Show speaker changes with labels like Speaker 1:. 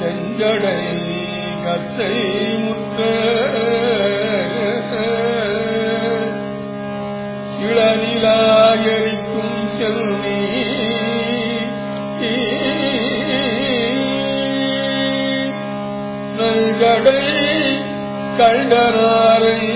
Speaker 1: செஞ்சடை கத்தை முற்ற. இளநிலாயரிக்கும் செல்வி நல்கடை கண்டனாரை